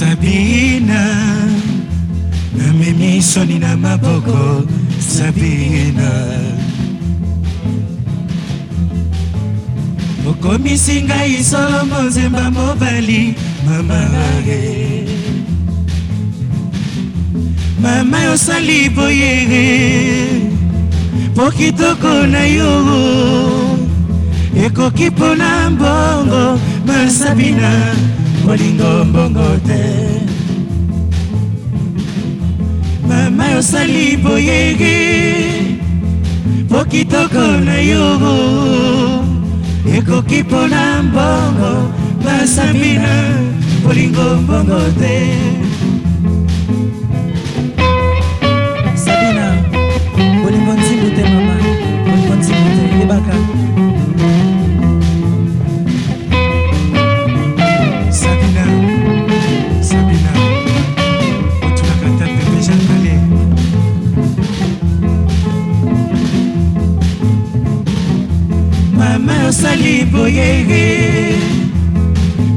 sabina namemi soni na maboko sabina okomisi ngai solo monzemba mobali mama e mama osali boye mpo kitoko na yo ekoki mpona mbongo masabina bolingo mbongo te mama osali boyege po kitoko na yo ekoki mpona mbongo basambi na bolingo mbongo te boyeye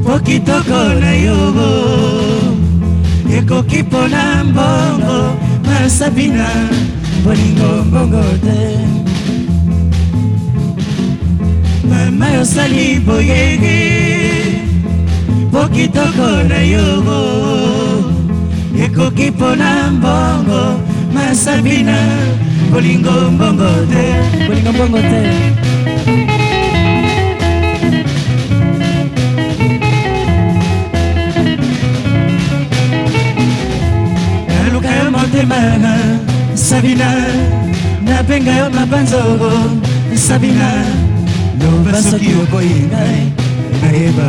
po kitoko na yo ekoki mpona mbongo masabina bolingo mbongo te mama yosali boyeye po kitoko na yo ekoki mpona mbongo masabina bolingo mbongo te bolingo mbongo te Semana Sabina Napenga yo mabanzoro Sabina Loba soki oboyi ngai nayeba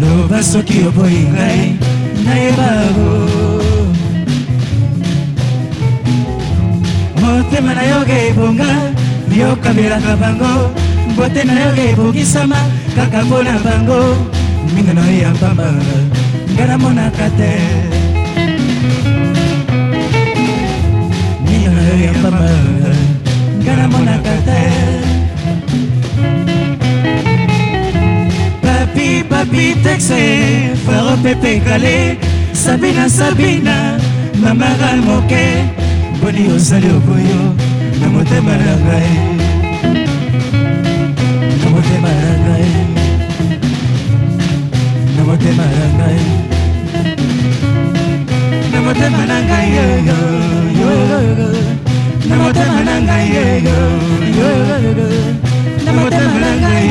Loba soki oboyi ngai nayeba Motema na yo gebonga yokabelaka bango mbote na yo ebongisama kaka mpona bango minga na yo ya pamba nga namonaka te mino yo ya pamba nga namonaka te papi papi texe faro pepe kale sabina sabina mamaral moke boni osali okoyo na motema na ngai na motema na ngai motema na ngai na motema na ngai na motema na ngai na motema na ngai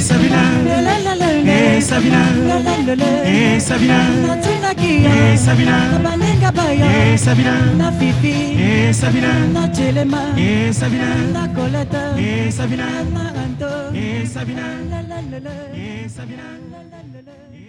Sabina, eh Sabina, eh Sabina, Sabina, eh Sabina, Baya, eh Sabina, La Sabina, eh Sabina, eh Sabina, eh Sabina, Sabina, eh Sabina, Sabina,